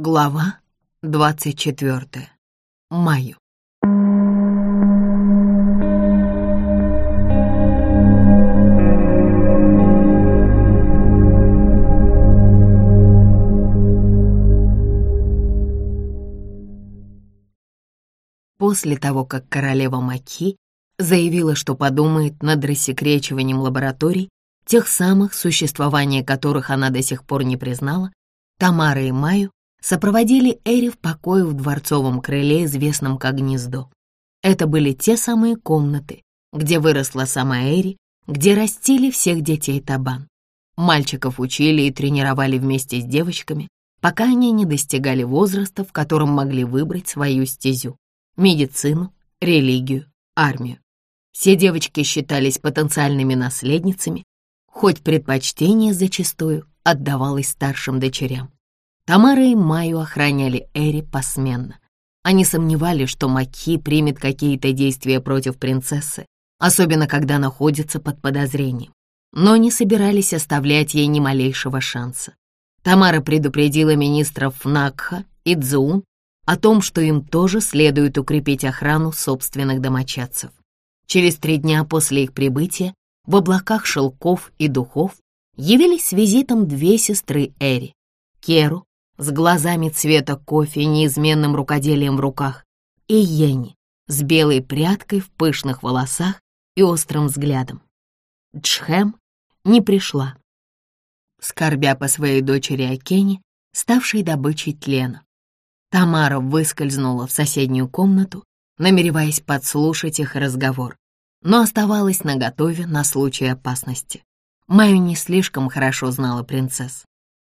Глава 24. Маю. После того, как королева Маки заявила, что подумает над рассекречиванием лабораторий, тех самых, существование которых она до сих пор не признала, Тамара и Маю сопроводили Эри в покое в дворцовом крыле, известном как гнездо. Это были те самые комнаты, где выросла сама Эри, где растили всех детей Табан. Мальчиков учили и тренировали вместе с девочками, пока они не достигали возраста, в котором могли выбрать свою стезю — медицину, религию, армию. Все девочки считались потенциальными наследницами, хоть предпочтение зачастую отдавалось старшим дочерям. Тамара и Майю охраняли Эри посменно. Они сомневались, что Маки примет какие-то действия против принцессы, особенно когда находится под подозрением, но не собирались оставлять ей ни малейшего шанса. Тамара предупредила министров Накха и Цзун о том, что им тоже следует укрепить охрану собственных домочадцев. Через три дня после их прибытия в облаках шелков и духов явились с визитом две сестры Эри — Керу с глазами цвета кофе и неизменным рукоделием в руках, и Йенни с белой прядкой в пышных волосах и острым взглядом. Джхэм не пришла, скорбя по своей дочери Акене, ставшей добычей тлена. Тамара выскользнула в соседнюю комнату, намереваясь подслушать их разговор, но оставалась наготове на случай опасности. Майю не слишком хорошо знала принцесс.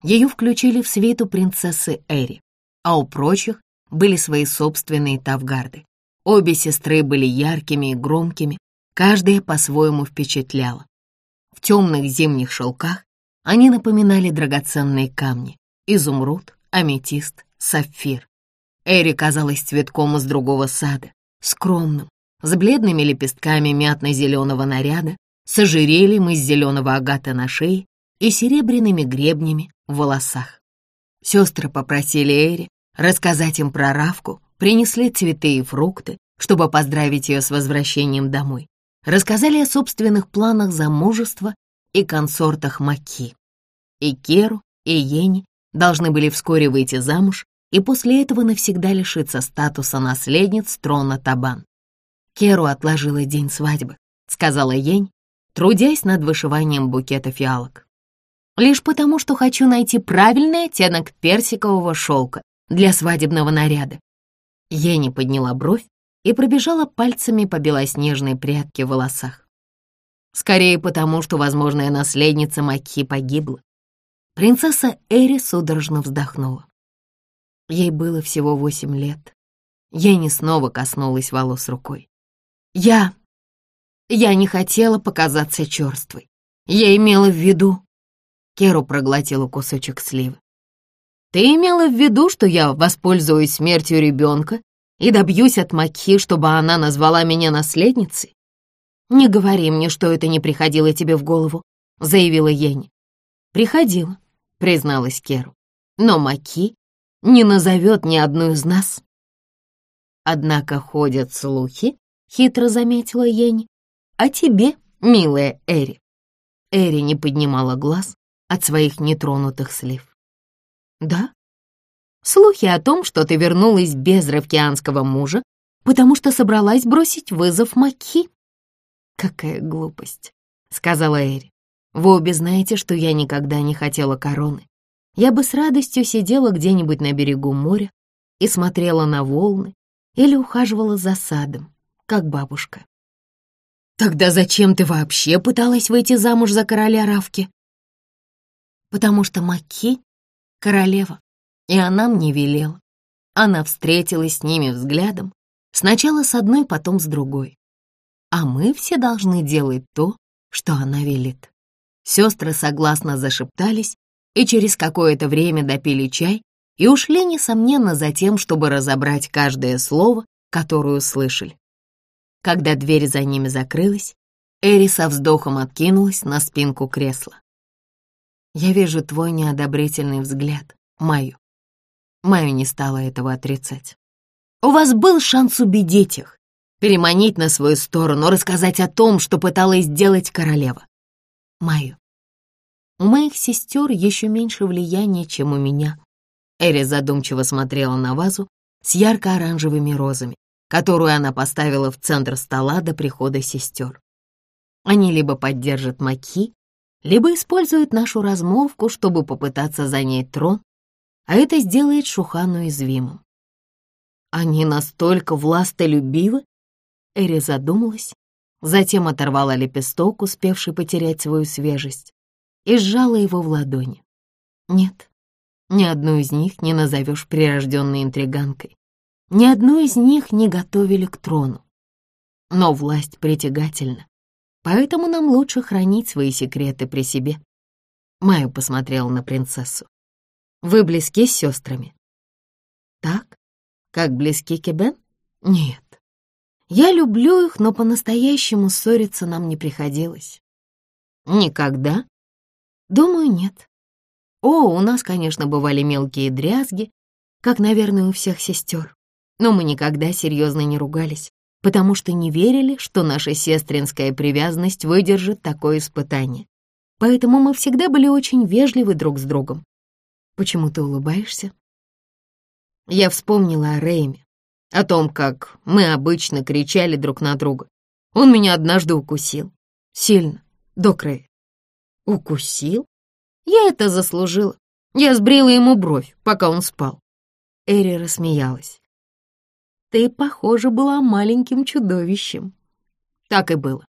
Ее включили в свиту принцессы Эри, а у прочих были свои собственные тавгарды. Обе сестры были яркими и громкими, каждая по-своему впечатляла. В темных зимних шелках они напоминали драгоценные камни — изумруд, аметист, сапфир. Эри казалась цветком из другого сада, скромным, с бледными лепестками мятно-зеленого наряда, с ожерельем из зеленого агата на шее и серебряными гребнями в волосах. Сестры попросили Эри рассказать им про Равку, принесли цветы и фрукты, чтобы поздравить ее с возвращением домой. Рассказали о собственных планах замужества и консортах Маки. И Керу, и Йенни должны были вскоре выйти замуж и после этого навсегда лишиться статуса наследниц трона Табан. Керу отложила день свадьбы, сказала Йень, трудясь над вышиванием букета фиалок лишь потому, что хочу найти правильный оттенок персикового шелка для свадебного наряда. Ени подняла бровь и пробежала пальцами по белоснежной прядке в волосах. Скорее потому, что возможная наследница Маки погибла. Принцесса Эри судорожно вздохнула. Ей было всего восемь лет. Ени снова коснулась волос рукой. Я... Я не хотела показаться черствой. Я имела в виду... Керу проглотила кусочек сливы. «Ты имела в виду, что я воспользуюсь смертью ребенка и добьюсь от Макхи, чтобы она назвала меня наследницей?» «Не говори мне, что это не приходило тебе в голову», — заявила Йенни. «Приходило», — призналась Керу. «Но Маки не назовет ни одну из нас». «Однако ходят слухи», — хитро заметила Йенни, — «о тебе, милая Эри». Эри не поднимала глаз, от своих нетронутых слив. «Да? Слухи о том, что ты вернулась без равкианского мужа, потому что собралась бросить вызов Маки?» «Какая глупость», — сказала Эри. «Вы обе знаете, что я никогда не хотела короны. Я бы с радостью сидела где-нибудь на берегу моря и смотрела на волны или ухаживала за садом, как бабушка». «Тогда зачем ты вообще пыталась выйти замуж за короля Равки?» Потому что Маки — королева, и она мне велела. Она встретилась с ними взглядом, сначала с одной, потом с другой. А мы все должны делать то, что она велит. Сестры согласно зашептались и через какое-то время допили чай и ушли, несомненно, за тем, чтобы разобрать каждое слово, которое услышали. Когда дверь за ними закрылась, Эри со вздохом откинулась на спинку кресла. Я вижу твой неодобрительный взгляд, Майю. Майю не стала этого отрицать. «У вас был шанс убедить их, переманить на свою сторону, рассказать о том, что пыталась сделать королева. Майю, у моих сестер еще меньше влияния, чем у меня». Эри задумчиво смотрела на вазу с ярко-оранжевыми розами, которую она поставила в центр стола до прихода сестер. Они либо поддержат Маки, либо используют нашу размолвку, чтобы попытаться занять трон, а это сделает Шухан уязвимым. Они настолько властолюбивы? Эри задумалась, затем оторвала лепесток, успевший потерять свою свежесть, и сжала его в ладони. Нет, ни одну из них не назовешь прирожденной интриганкой. Ни одну из них не готовили к трону. Но власть притягательна, поэтому нам лучше хранить свои секреты при себе. Майю посмотрела на принцессу. Вы близки с сестрами? Так, как близки Кебен? Нет. Я люблю их, но по-настоящему ссориться нам не приходилось. Никогда? Думаю, нет. О, у нас, конечно, бывали мелкие дрязги, как, наверное, у всех сестер. Но мы никогда серьезно не ругались, потому что не верили, что наша сестринская привязанность выдержит такое испытание. Поэтому мы всегда были очень вежливы друг с другом. Почему ты улыбаешься? Я вспомнила о Рэйме, о том, как мы обычно кричали друг на друга. Он меня однажды укусил. Сильно, до края. Укусил? Я это заслужила. Я сбрила ему бровь, пока он спал. Эри рассмеялась. Ты, похоже, была маленьким чудовищем. Так и было.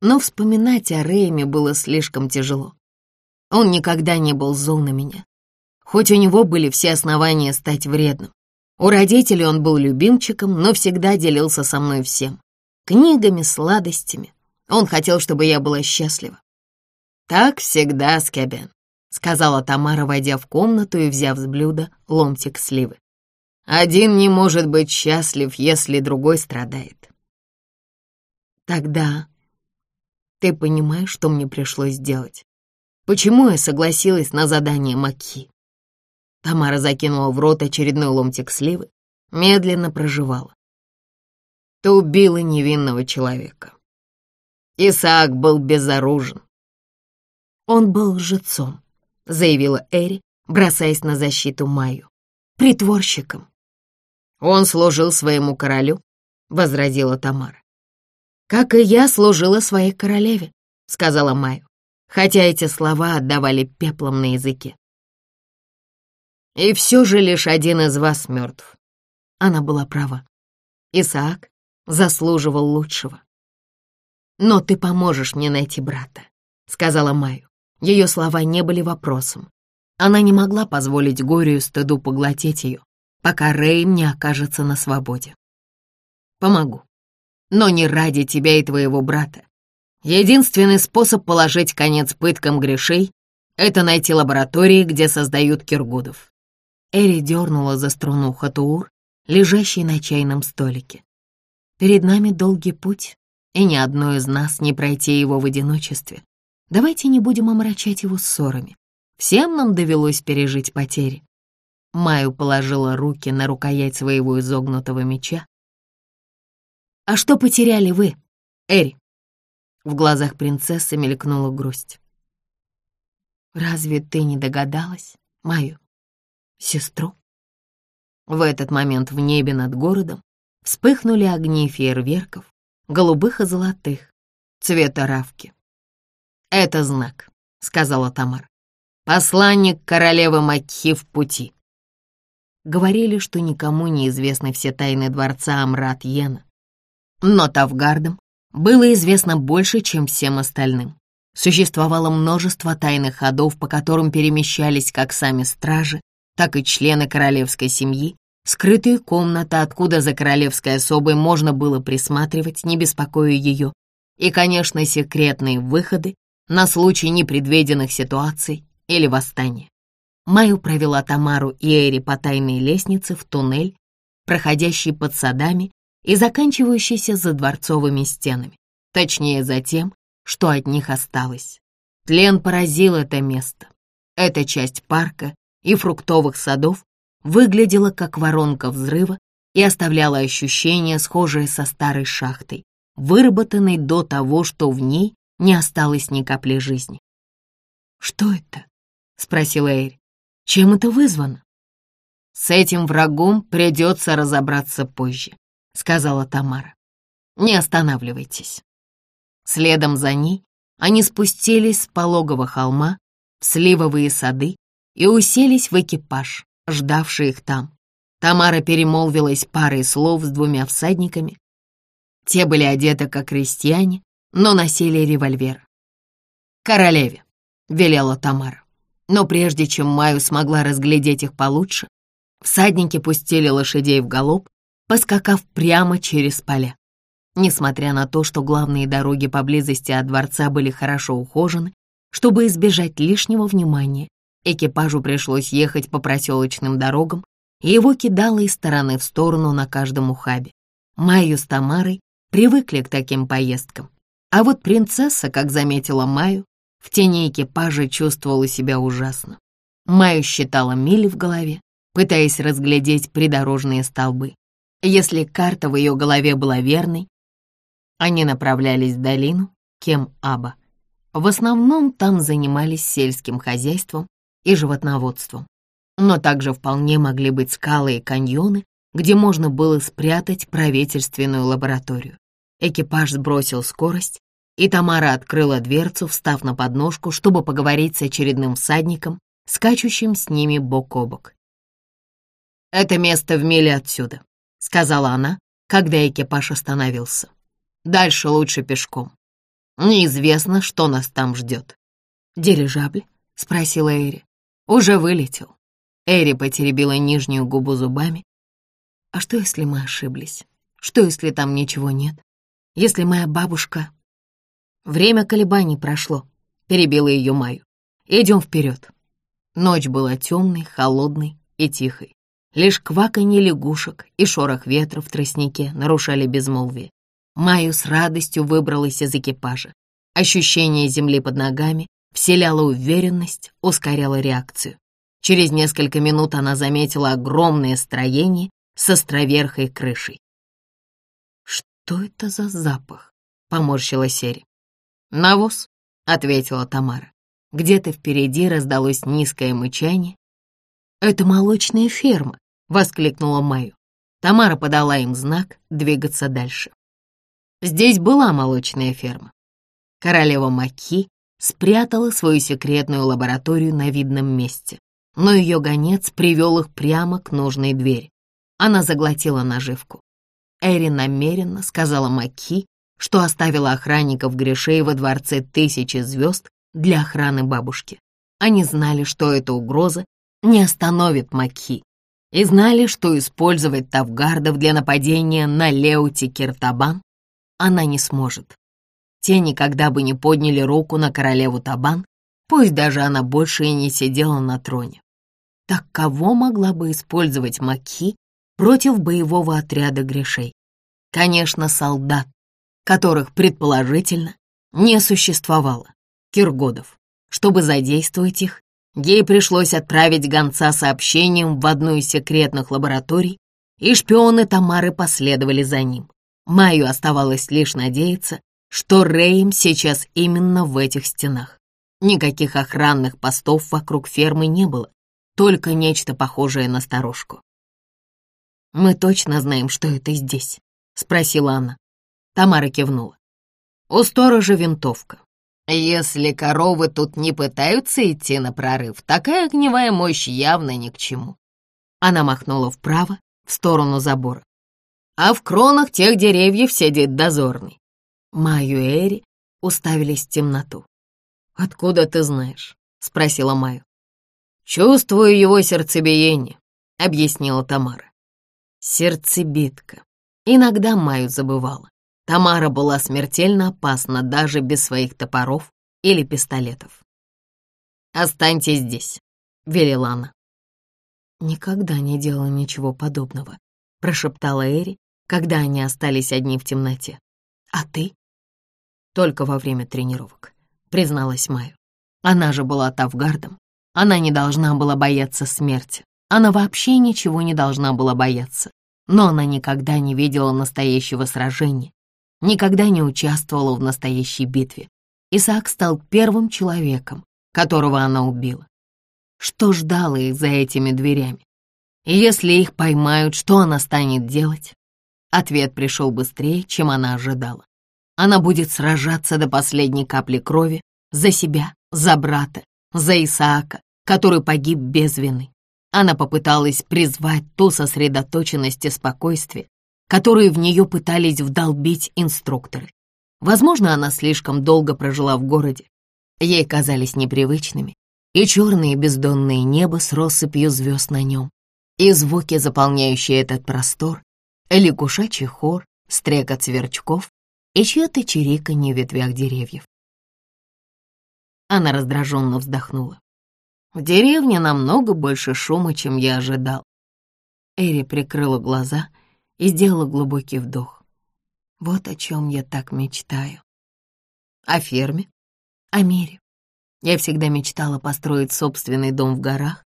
Но вспоминать о Рэйме было слишком тяжело. Он никогда не был зол на меня. Хоть у него были все основания стать вредным. У родителей он был любимчиком, но всегда делился со мной всем. Книгами, сладостями. Он хотел, чтобы я была счастлива. «Так всегда, Скебен», — сказала Тамара, войдя в комнату и взяв с блюда ломтик сливы. Один не может быть счастлив, если другой страдает. Тогда ты понимаешь, что мне пришлось сделать? Почему я согласилась на задание Маки? Тамара закинула в рот очередной ломтик сливы, медленно проживала. Ты убила невинного человека. Исаак был безоружен. Он был лжецом, заявила Эри, бросаясь на защиту Майю. Притворщиком. «Он служил своему королю», — возразила Тамара. «Как и я служила своей королеве», — сказала Майю, хотя эти слова отдавали пеплом на языке. «И все же лишь один из вас мертв». Она была права. Исаак заслуживал лучшего. «Но ты поможешь мне найти брата», — сказала Майю. Ее слова не были вопросом. Она не могла позволить горю и стыду поглотить ее пока Рэйм не окажется на свободе. Помогу, но не ради тебя и твоего брата. Единственный способ положить конец пыткам грешей — это найти лаборатории, где создают киргудов. Эри дернула за струну Хатуур, лежащий на чайном столике. Перед нами долгий путь, и ни одной из нас не пройти его в одиночестве. Давайте не будем омрачать его ссорами. Всем нам довелось пережить потери. Майю положила руки на рукоять своего изогнутого меча. «А что потеряли вы, Эри?» В глазах принцессы мелькнула грусть. «Разве ты не догадалась, Майю? Сестру?» В этот момент в небе над городом вспыхнули огни фейерверков, голубых и золотых, цвета равки. «Это знак», — сказала Тамар. «Посланник королевы Макхи в пути». Говорили, что никому не известны все тайны дворца Амрат-Йена. Но Тавгардам было известно больше, чем всем остальным. Существовало множество тайных ходов, по которым перемещались как сами стражи, так и члены королевской семьи, скрытые комнаты, откуда за королевской особой можно было присматривать, не беспокоя ее, и, конечно, секретные выходы на случай непредвиденных ситуаций или восстания. Майю провела Тамару и Эри по тайной лестнице в туннель, проходящий под садами и заканчивающийся за дворцовыми стенами, точнее за тем, что от них осталось. Тлен поразил это место. Эта часть парка и фруктовых садов выглядела как воронка взрыва и оставляла ощущение, схожее со старой шахтой, выработанной до того, что в ней не осталось ни капли жизни. «Что это?» — спросила Эри. «Чем это вызвано?» «С этим врагом придется разобраться позже», — сказала Тамара. «Не останавливайтесь». Следом за ней они спустились с пологого холма в сливовые сады и уселись в экипаж, ждавший их там. Тамара перемолвилась парой слов с двумя всадниками. Те были одеты как крестьяне, но носили револьвер. «Королеве», — велела Тамара. Но прежде чем Маю смогла разглядеть их получше, всадники пустили лошадей в галоп, поскакав прямо через поля. Несмотря на то, что главные дороги поблизости от дворца были хорошо ухожены, чтобы избежать лишнего внимания, экипажу пришлось ехать по проселочным дорогам, и его кидало из стороны в сторону на каждом ухабе. Майю с Тамарой привыкли к таким поездкам. А вот принцесса, как заметила Майю, в тени экипажа чувствовала себя ужасно. Майю считала мили в голове, пытаясь разглядеть придорожные столбы. Если карта в ее голове была верной, они направлялись в долину Кем-Аба. В основном там занимались сельским хозяйством и животноводством. Но также вполне могли быть скалы и каньоны, где можно было спрятать правительственную лабораторию. Экипаж сбросил скорость, и Тамара открыла дверцу, встав на подножку, чтобы поговорить с очередным всадником, скачущим с ними бок о бок. «Это место в миле отсюда», — сказала она, когда экипаж остановился. «Дальше лучше пешком. Неизвестно, что нас там ждет». «Дирижабль?» — спросила Эри. «Уже вылетел». Эри потеребила нижнюю губу зубами. «А что, если мы ошиблись? Что, если там ничего нет? Если моя бабушка Время колебаний прошло, перебила ее Майю. Идем вперед. Ночь была темной, холодной и тихой. Лишь кваканье лягушек и шорох ветра в тростнике нарушали безмолвие. Майю с радостью выбралась из экипажа. Ощущение земли под ногами вселяло уверенность, ускоряло реакцию. Через несколько минут она заметила огромное строение с островерхой крышей. «Что это за запах?» — поморщила Серри. «Навоз», — ответила Тамара. Где-то впереди раздалось низкое мычание. «Это молочная ферма», — воскликнула Майю. Тамара подала им знак двигаться дальше. Здесь была молочная ферма. Королева Маки спрятала свою секретную лабораторию на видном месте, но ее гонец привел их прямо к нужной двери. Она заглотила наживку. Эри намеренно сказала Маки, что оставила охранников Гришей во дворце тысячи звезд для охраны бабушки. Они знали, что эта угроза не остановит Маки, и знали, что использовать Тавгардов для нападения на Леути Киртабан она не сможет. Те никогда бы не подняли руку на королеву Табан, пусть даже она больше и не сидела на троне. Так кого могла бы использовать Маки против боевого отряда Гришей? Конечно, солдат, которых, предположительно, не существовало, Киргодов. Чтобы задействовать их, ей пришлось отправить гонца сообщением в одну из секретных лабораторий, и шпионы Тамары последовали за ним. Майю оставалось лишь надеяться, что Рейм сейчас именно в этих стенах. Никаких охранных постов вокруг фермы не было, только нечто похожее на сторожку. «Мы точно знаем, что это здесь?» — спросила она. Тамара кивнула. У сторожа винтовка. Если коровы тут не пытаются идти на прорыв, такая огневая мощь явно ни к чему. Она махнула вправо, в сторону забора. А в кронах тех деревьев сидит дозорный. Майю и Эри уставились в темноту. «Откуда ты знаешь?» — спросила Майю. «Чувствую его сердцебиение», — объяснила Тамара. Сердцебитка. Иногда Майю забывала. Тамара была смертельно опасна даже без своих топоров или пистолетов. «Останьтесь здесь», — велела она. «Никогда не делала ничего подобного», — прошептала Эри, когда они остались одни в темноте. «А ты?» «Только во время тренировок», — призналась Майю. Она же была тавгардом. Она не должна была бояться смерти. Она вообще ничего не должна была бояться, но она никогда не видела настоящего сражения, никогда не участвовала в настоящей битве. Исаак стал первым человеком, которого она убила. Что ждало их за этими дверями? И если их поймают, что она станет делать? Ответ пришел быстрее, чем она ожидала. Она будет сражаться до последней капли крови за себя, за брата, за Исаака, который погиб без вины. Она попыталась призвать ту сосредоточенность и спокойствие, которые в нее пытались вдолбить инструкторы. Возможно, она слишком долго прожила в городе. Ей казались непривычными и черное бездонное небо с россыпью звезд на нем, и звуки, заполняющие этот простор, лягушачий хор, стрекот сверчков и чье-то чириканье в ветвях деревьев. Она раздраженно вздохнула. В деревне намного больше шума, чем я ожидал. Эри прикрыла глаза и сделала глубокий вдох. Вот о чем я так мечтаю. О ферме? О мире. Я всегда мечтала построить собственный дом в горах,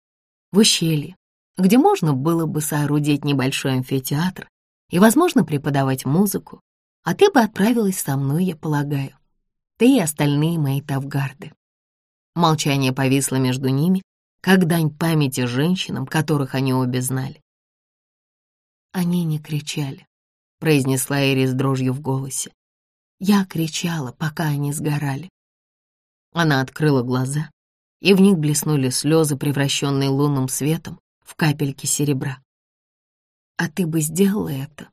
в ущелье, где можно было бы соорудить небольшой амфитеатр и, возможно, преподавать музыку, а ты бы отправилась со мной, я полагаю. Ты и остальные мои тавгарды. Молчание повисло между ними, как дань памяти женщинам, которых они обе знали. Они не кричали, произнесла Эри с дрожью в голосе. Я кричала, пока они сгорали. Она открыла глаза, и в них блеснули слезы, превращенные лунным светом в капельки серебра. А ты бы сделала это,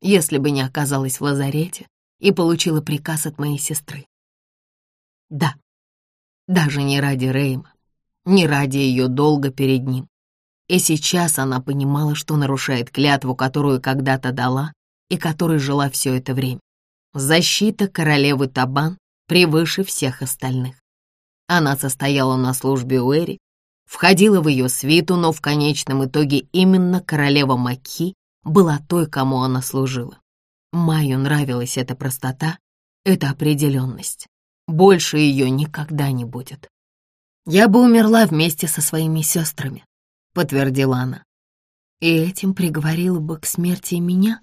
если бы не оказалась в лазарете и получила приказ от моей сестры. Да, даже не ради Рейма, не ради ее долга перед ним. И сейчас она понимала, что нарушает клятву, которую когда-то дала и которой жила все это время. Защита королевы Табан превыше всех остальных. Она состояла на службе у Эри, входила в ее свиту, но в конечном итоге именно королева Маки была той, кому она служила. Майю нравилась эта простота, эта определенность. Больше ее никогда не будет. «Я бы умерла вместе со своими сестрами», — подтвердила она. «И этим приговорила бы к смерти меня?»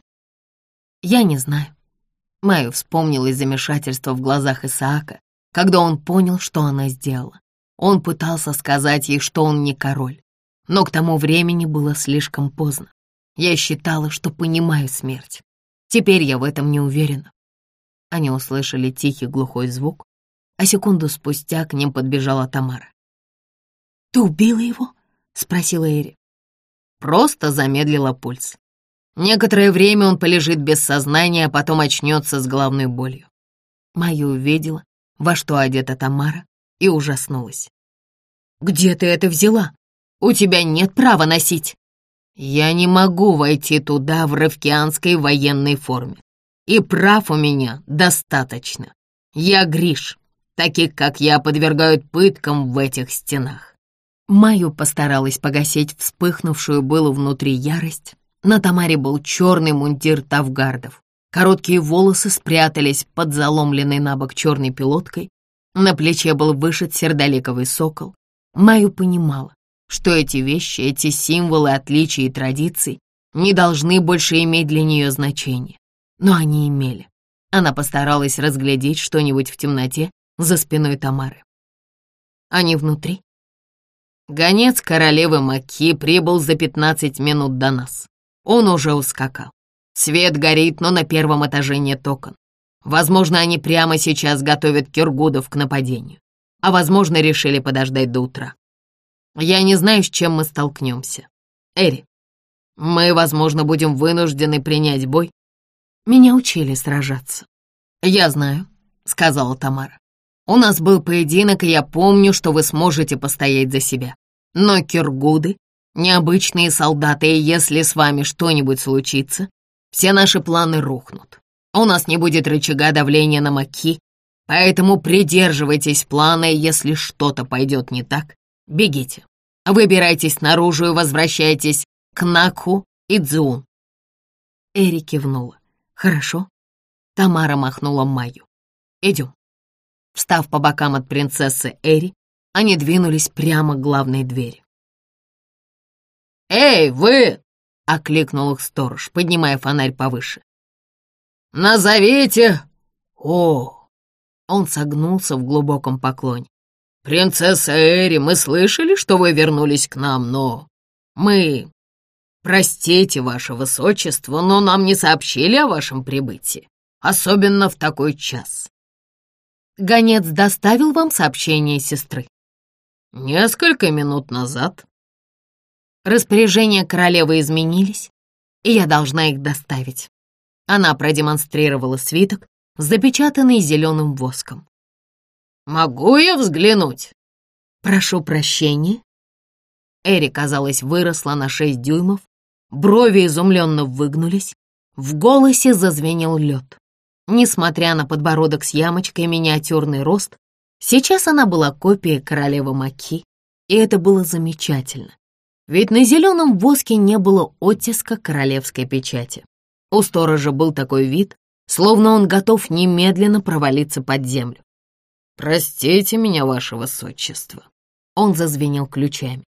«Я не знаю». Майю вспомнилось замешательство в глазах Исаака, когда он понял, что она сделала. Он пытался сказать ей, что он не король, но к тому времени было слишком поздно. Я считала, что понимаю смерть. Теперь я в этом не уверена. Они услышали тихий глухой звук, а секунду спустя к ним подбежала Тамара. «Ты убила его?» — спросила Эри. Просто замедлила пульс. Некоторое время он полежит без сознания, а потом очнется с головной болью. Майя увидела, во что одета Тамара, и ужаснулась. «Где ты это взяла? У тебя нет права носить!» «Я не могу войти туда в равкианской военной форме, и прав у меня достаточно. Я Гриш, Таких, как я, подвергают пыткам в этих стенах. Майю постаралась погасить вспыхнувшую было внутри ярость. На Тамаре был черный мундир тавгардов. Короткие волосы спрятались под заломленной на бок черной пилоткой. На плече был вышит сердоликовый сокол. Майю понимала, что эти вещи, эти символы отличий и традиций не должны больше иметь для нее значения. Но они имели. Она постаралась разглядеть что-нибудь в темноте за спиной Тамары. Они внутри. Гонец королевы Маки прибыл за пятнадцать минут до нас. Он уже ускакал. Свет горит, но на первом этаже нет окон. Возможно, они прямо сейчас готовят киргудов к нападению. А возможно, решили подождать до утра. Я не знаю, с чем мы столкнемся. Эри, мы, возможно, будем вынуждены принять бой. Меня учили сражаться. Я знаю, сказала Тамара. У нас был поединок, и я помню, что вы сможете постоять за себя. Но киргуды — необычные солдаты, и если с вами что-нибудь случится, все наши планы рухнут. У нас не будет рычага давления на маки, поэтому придерживайтесь плана, и если что-то пойдет не так, бегите. Выбирайтесь наружу и возвращайтесь к Накху и Дзун. Эри кивнула. «Хорошо». Тамара махнула Майю. «Идем». Встав по бокам от принцессы Эри, они двинулись прямо к главной двери. «Эй, вы!» — окликнул их сторож, поднимая фонарь повыше. «Назовите...» «О!» Он согнулся в глубоком поклоне. «Принцесса Эри, мы слышали, что вы вернулись к нам, но мы... Простите, ваше высочество, но нам не сообщили о вашем прибытии, особенно в такой час». Гонец доставил вам сообщение сестры. Несколько минут назад. Распоряжения королевы изменились, и я должна их доставить. Она продемонстрировала свиток, запечатанный зеленым воском. «Могу я взглянуть?» «Прошу прощения». Эри, казалось, выросла на шесть дюймов, брови изумленно выгнулись, в голосе зазвенел лед. Несмотря на подбородок с ямочкой и миниатюрный рост, сейчас она была копией королевы Маки, и это было замечательно. Ведь на зеленом воске не было оттиска королевской печати. У сторожа был такой вид, словно он готов немедленно провалиться под землю. «Простите меня, ваше высочество». Он зазвенел ключами.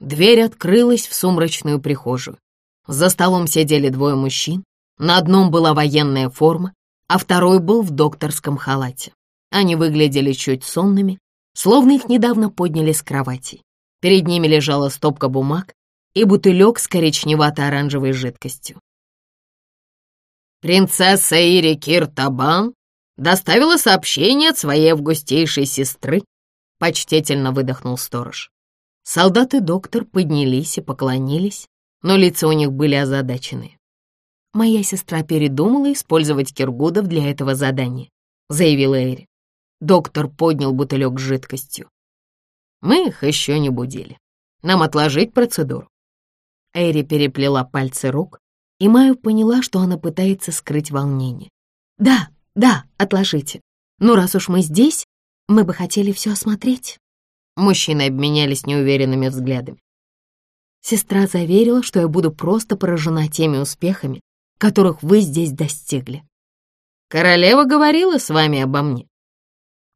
Дверь открылась в сумрачную прихожую. За столом сидели двое мужчин. На одном была военная форма, а второй был в докторском халате. Они выглядели чуть сонными, словно их недавно подняли с кровати. Перед ними лежала стопка бумаг и бутылек с коричневато-оранжевой жидкостью. Принцесса Ири Киртабан доставила сообщение от своей августейшей сестры, почтительно выдохнул сторож. Солдат и доктор поднялись и поклонились, но лица у них были озадачены. «Моя сестра передумала использовать киргудов для этого задания», — заявила Эри. Доктор поднял бутылек с жидкостью. «Мы их еще не будили. Нам отложить процедуру». Эри переплела пальцы рук, и Майю поняла, что она пытается скрыть волнение. «Да, да, отложите. Ну, раз уж мы здесь, мы бы хотели все осмотреть». Мужчины обменялись неуверенными взглядами. Сестра заверила, что я буду просто поражена теми успехами, которых вы здесь достигли. Королева говорила с вами обо мне,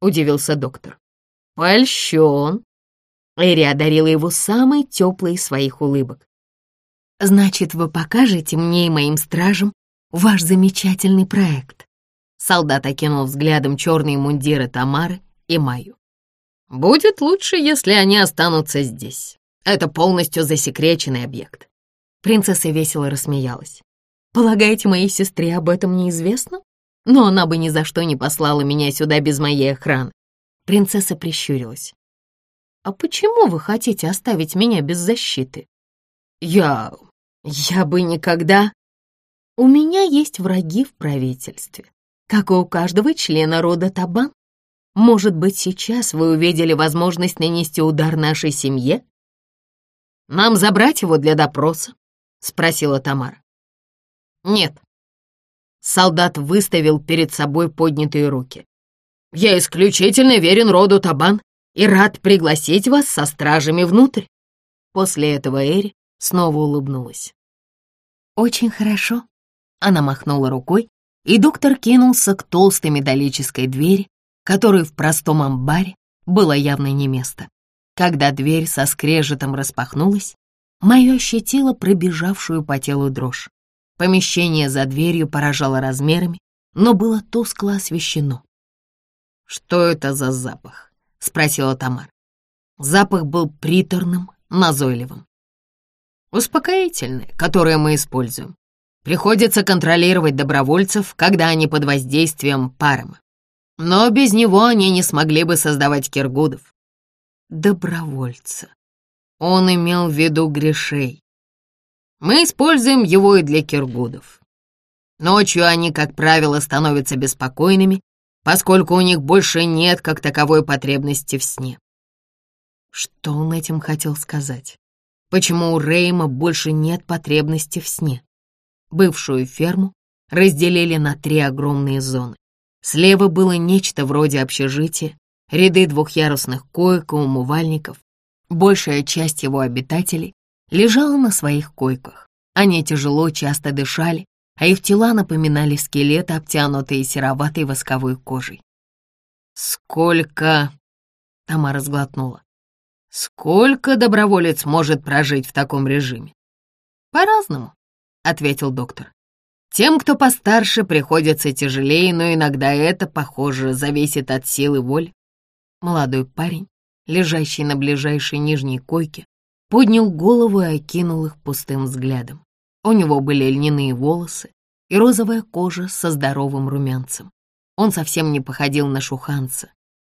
удивился доктор. Польщен. Эри одарила его самой теплой своих улыбок. Значит, вы покажете мне и моим стражам ваш замечательный проект. Солдат окинул взглядом черные мундиры Тамары и Майю. Будет лучше, если они останутся здесь. Это полностью засекреченный объект. Принцесса весело рассмеялась. Полагаете, моей сестре об этом неизвестно? Но она бы ни за что не послала меня сюда без моей охраны. Принцесса прищурилась. «А почему вы хотите оставить меня без защиты?» «Я... я бы никогда...» «У меня есть враги в правительстве, как и у каждого члена рода Табан. Может быть, сейчас вы увидели возможность нанести удар нашей семье?» «Нам забрать его для допроса?» — спросила Тамара. «Нет». Солдат выставил перед собой поднятые руки. «Я исключительно верен роду Табан и рад пригласить вас со стражами внутрь». После этого Эри снова улыбнулась. «Очень хорошо». Она махнула рукой, и доктор кинулся к толстой металлической двери, которой в простом амбаре было явно не место. Когда дверь со скрежетом распахнулась, мое ощутило пробежавшую по телу дрожь. Помещение за дверью поражало размерами, но было тускло освещено. «Что это за запах?» — спросила Тамар. Запах был приторным, назойливым. «Успокоительное, которое мы используем. Приходится контролировать добровольцев, когда они под воздействием парома. Но без него они не смогли бы создавать киргудов. Добровольца. Он имел в виду грешей. Мы используем его и для киргудов. Ночью они, как правило, становятся беспокойными, поскольку у них больше нет как таковой потребности в сне. Что он этим хотел сказать? Почему у Рейма больше нет потребности в сне? Бывшую ферму разделили на три огромные зоны. Слева было нечто вроде общежития, ряды двухъярусных коек и умывальников. Большая часть его обитателей лежала на своих койках. Они тяжело, часто дышали, а их тела напоминали скелеты, обтянутые сероватой восковой кожей. «Сколько...» — Тамара сглотнула. «Сколько доброволец может прожить в таком режиме?» «По-разному», — ответил доктор. «Тем, кто постарше, приходится тяжелее, но иногда это, похоже, зависит от силы воли». Молодой парень, лежащий на ближайшей нижней койке, поднял голову и окинул их пустым взглядом. У него были льняные волосы и розовая кожа со здоровым румянцем. Он совсем не походил на шуханца.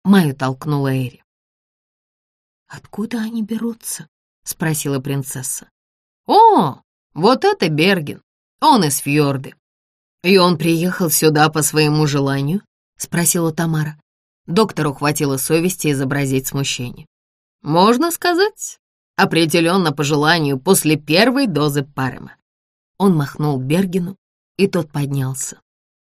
Майю толкнула Эри. «Откуда они берутся?» — спросила принцесса. «О, вот это Берген. Он из Фьорды. И он приехал сюда по своему желанию?» — спросила Тамара. Доктору хватило совести изобразить смущение. «Можно сказать, определенно по желанию после первой дозы парема». Он махнул Бергену, и тот поднялся.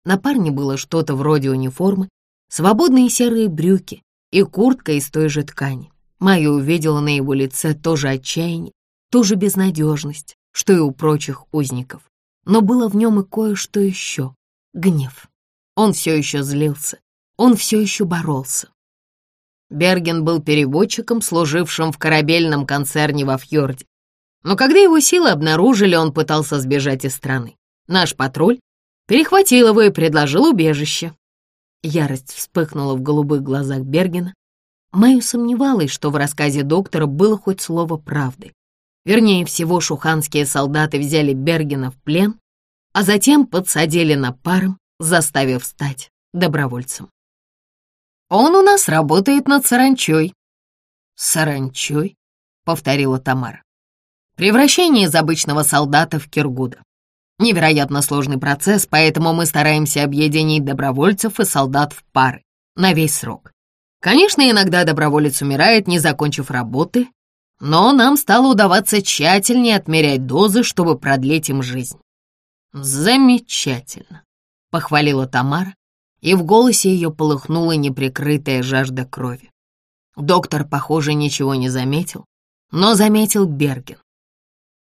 На парне было что-то вроде униформы, свободные серые брюки и куртка из той же ткани. Майя увидела на его лице тоже отчаяние, тоже безнадежность, что и у прочих узников. Но было в нем и кое-что еще — гнев. Он все еще злился, он все еще боролся. Берген был переводчиком, служившим в корабельном концерне во Фьорде. Но когда его силы обнаружили, он пытался сбежать из страны. Наш патруль перехватил его и предложил убежище. Ярость вспыхнула в голубых глазах Бергена. Майю сомневалась, что в рассказе доктора было хоть слово правды. Вернее всего, шуханские солдаты взяли Бергена в плен, а затем подсадили на паром, заставив стать добровольцем. «Он у нас работает над саранчой». «Саранчой?» — повторила Тамара. «Превращение из обычного солдата в Киргуда. Невероятно сложный процесс, поэтому мы стараемся объединить добровольцев и солдат в пары на весь срок. Конечно, иногда доброволец умирает, не закончив работы, но нам стало удаваться тщательнее отмерять дозы, чтобы продлить им жизнь. «Замечательно», — похвалила Тамара, и в голосе ее полыхнула неприкрытая жажда крови. Доктор, похоже, ничего не заметил, но заметил Берген.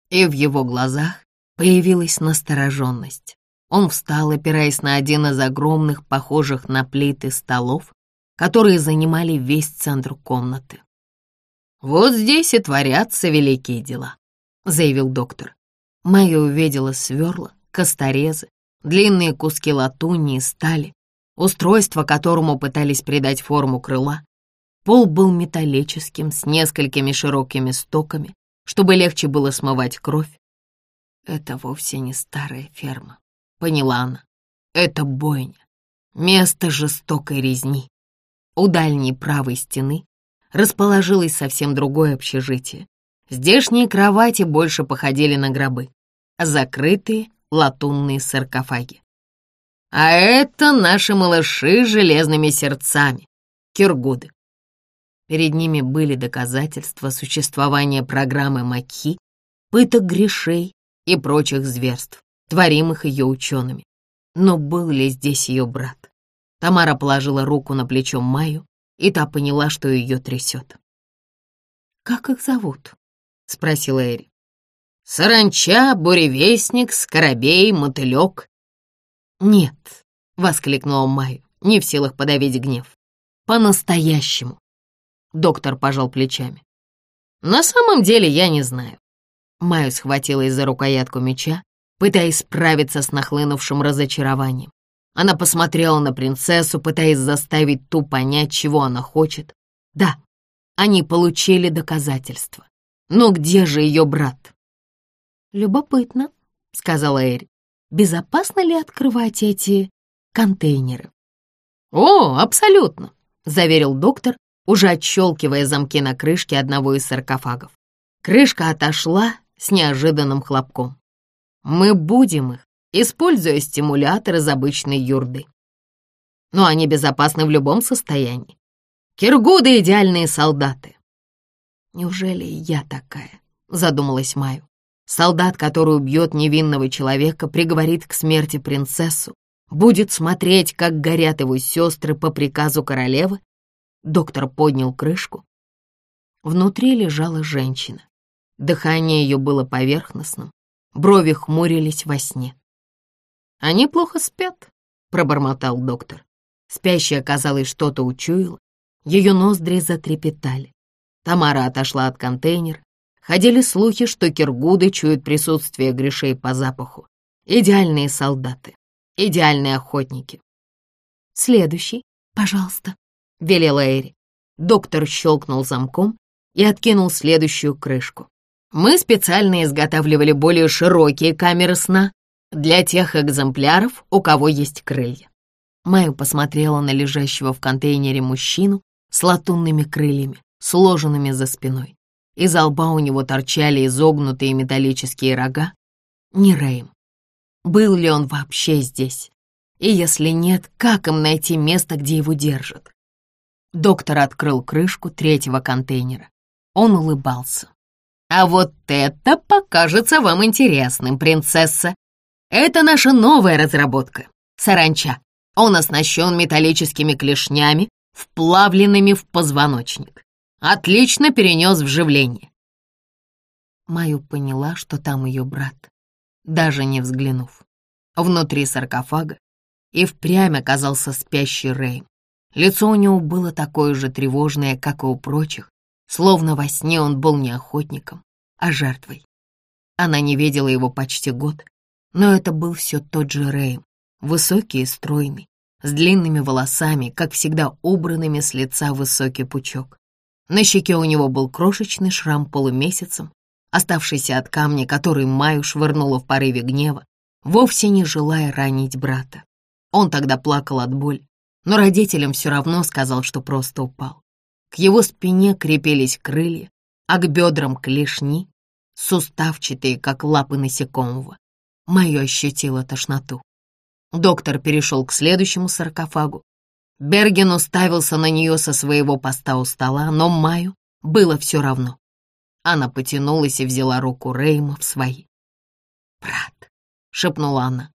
И в его глазах Появилась настороженность. Он встал, опираясь на один из огромных, похожих на плиты столов, которые занимали весь центр комнаты. «Вот здесь и творятся великие дела», — заявил доктор. Майя увидела сверла, косторезы, длинные куски латуни и стали, устройство которому пытались придать форму крыла. Пол был металлическим, с несколькими широкими стоками, чтобы легче было смывать кровь. Это вовсе не старая ферма, поняла она. Это бойня, место жестокой резни. У дальней правой стены расположилось совсем другое общежитие. Здешние кровати больше походили на гробы, закрытые латунные саркофаги. А это наши малыши с железными сердцами, киргуды. Перед ними были доказательства существования программы Макхи, пыток грешей и прочих зверств, творимых ее учеными. Но был ли здесь ее брат? Тамара положила руку на плечо Майю, и та поняла, что ее трясет. «Как их зовут?» — спросила Эри. «Саранча, буревестник, скоробей, мотылек». «Нет», — воскликнула Майю, не в силах подавить гнев. «По-настоящему». Доктор пожал плечами. «На самом деле я не знаю. Майю схватилась за рукоятку меча, пытаясь справиться с нахлынувшим разочарованием. Она посмотрела на принцессу, пытаясь заставить ту понять, чего она хочет. Да, они получили доказательства. Но где же ее брат? «Любопытно», — сказала Эри. «Безопасно ли открывать эти контейнеры?» «О, абсолютно», — заверил доктор, уже отщелкивая замки на крышке одного из саркофагов. Крышка отошла, с неожиданным хлопком. Мы будем их, используя стимулятор из обычной юрды. Но они безопасны в любом состоянии. Киргуды — идеальные солдаты. Неужели я такая? Задумалась Маю. Солдат, который убьет невинного человека, приговорит к смерти принцессу, будет смотреть, как горят его сестры по приказу королевы? Доктор поднял крышку. Внутри лежала женщина. Дыхание ее было поверхностным, брови хмурились во сне. «Они плохо спят», — пробормотал доктор. Спящая, казалось, что-то учуяла, ее ноздри затрепетали. Тамара отошла от контейнера, Ходили слухи, что киргуды чуют присутствие грешей по запаху. Идеальные солдаты, идеальные охотники. «Следующий, пожалуйста», — велела Эри. Доктор щелкнул замком и откинул следующую крышку. Мы специально изготавливали более широкие камеры сна для тех экземпляров, у кого есть крылья. Майю посмотрела на лежащего в контейнере мужчину с латунными крыльями, сложенными за спиной. Из лба у него торчали изогнутые металлические рога. Не Рэйм. Был ли он вообще здесь? И если нет, как им найти место, где его держат? Доктор открыл крышку третьего контейнера. Он улыбался. «А вот это покажется вам интересным, принцесса. Это наша новая разработка — саранча. Он оснащен металлическими клешнями, вплавленными в позвоночник. Отлично перенес вживление. Маю поняла, что там ее брат, даже не взглянув. Внутри саркофага и впрямь оказался спящий Рейм. Лицо у него было такое же тревожное, как и у прочих, словно во сне он был не охотником, а жертвой. Она не видела его почти год, но это был все тот же Рейм, высокий и стройный, с длинными волосами, как всегда убранными с лица высокий пучок. На щеке у него был крошечный шрам полумесяцем, оставшийся от камня, который Майю швырнула в порыве гнева, вовсе не желая ранить брата. Он тогда плакал от боли, но родителям все равно сказал, что просто упал. К его спине крепились крылья, а к бедрам клешни, суставчатые, как лапы насекомого. Майю ощутила тошноту. Доктор перешел к следующему саркофагу, Берген уставился на нее со своего поста у стола, но Маю было все равно. Она потянулась и взяла руку Рейма в свои. «Брат», — шепнула она.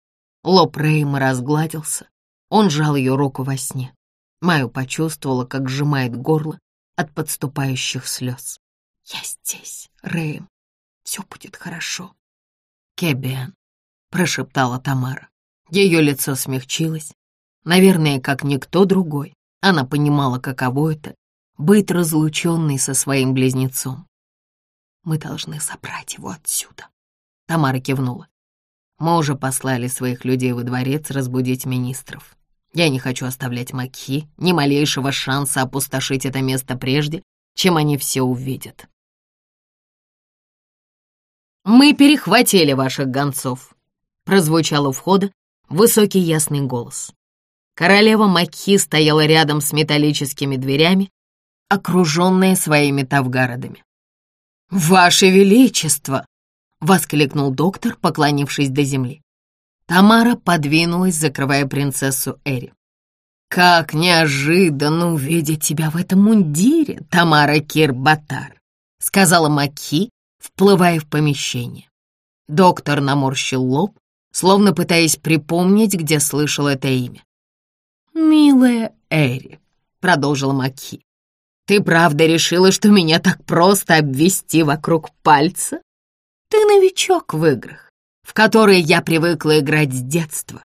Лоб Рейма разгладился. Он жал ее руку во сне. Маю почувствовала, как сжимает горло от подступающих слез. «Я здесь, Рэйм. Все будет хорошо». «Кебен», — прошептала Тамара. Ее лицо смягчилось, Наверное, как никто другой, она понимала, каково это — быть разлученной со своим близнецом. «Мы должны забрать его отсюда», — Тамара кивнула. «Мы уже послали своих людей во дворец разбудить министров. Я не хочу оставлять Макхи ни малейшего шанса опустошить это место прежде, чем они все увидят». «Мы перехватили ваших гонцов», — прозвучал у входа высокий ясный голос. Королева Макхи стояла рядом с металлическими дверями, окруженная своими тавгародами. «Ваше Величество!» — воскликнул доктор, поклонившись до земли. Тамара подвинулась, закрывая принцессу Эри. «Как неожиданно увидеть тебя в этом мундире, Тамара Кирбатар!» — сказала Макхи, вплывая в помещение. Доктор наморщил лоб, словно пытаясь припомнить, где слышал это имя. «Милая Эри», — продолжила Маки, — «ты правда решила, что меня так просто обвести вокруг пальца? Ты новичок в играх, в которые я привыкла играть с детства».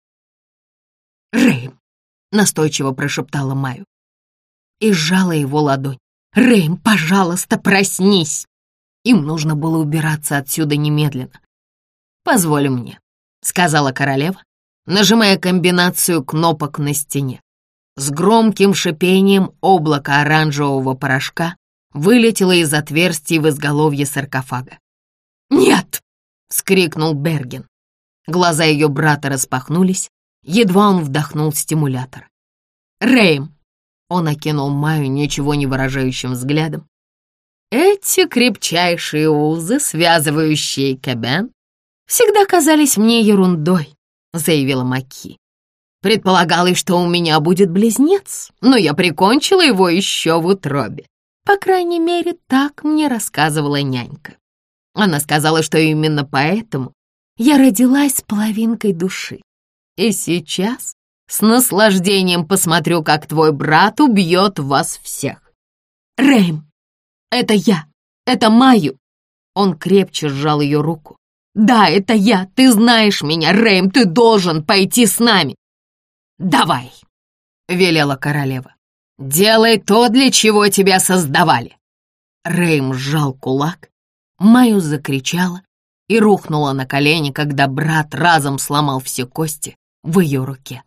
«Рэйм», — настойчиво прошептала Маю и сжала его ладонь. «Рэйм, пожалуйста, проснись!» Им нужно было убираться отсюда немедленно. «Позволь мне», — сказала королева, нажимая комбинацию кнопок на стене. С громким шипением облако оранжевого порошка вылетело из отверстий в изголовье саркофага. «Нет!» — скрикнул Берген. Глаза ее брата распахнулись, едва он вдохнул стимулятор. «Рэйм!» — он окинул Маю ничего не выражающим взглядом. «Эти крепчайшие узы, связывающие Кабен, всегда казались мне ерундой заявила Маки. Предполагалось, что у меня будет близнец, но я прикончила его еще в утробе. По крайней мере, так мне рассказывала нянька. Она сказала, что именно поэтому я родилась с половинкой души. И сейчас с наслаждением посмотрю, как твой брат убьет вас всех. Рэйм, это я, это Маю. Он крепче сжал ее руку. «Да, это я. Ты знаешь меня, Рэйм. Ты должен пойти с нами». «Давай», — велела королева. «Делай то, для чего тебя создавали». Рэйм сжал кулак Майю закричала и рухнула на колени, когда брат разом сломал все кости в ее руке.